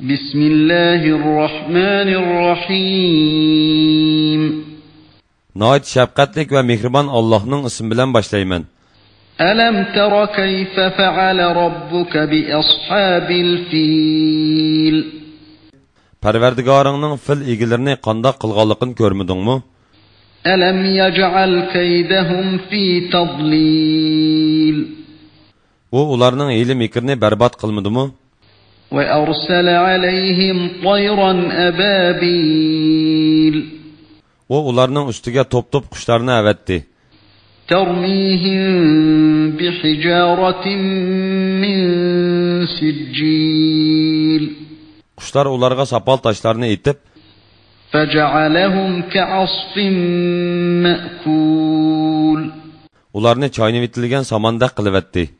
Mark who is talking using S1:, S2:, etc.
S1: بسم الله الرحمن الرحيم
S2: Nəhayət şəfqətlik və mehriban Allah'ın ismi bilan başlayman.
S1: ألم تر كيف فعل ربك بأصحاب الفيل
S2: Pərverdigarının fil egilərini qandaq qılğanlığını görmədingmi?
S1: ألم يجعل كيدهم في تضليل
S2: U ularning hiyli mikrini bərbad qılmadımı?
S1: وأرسل عليهم طيرا أبابيل
S2: U ularning ustiga top-top qushlarni avatdi.
S1: ترميهم بحجارة من سجيل
S2: Qushlar ularga sapal toshlarni etib,
S1: فجعلهم كعصف مأكول
S2: ularni choyni vitilgan samandaq qilibatdi.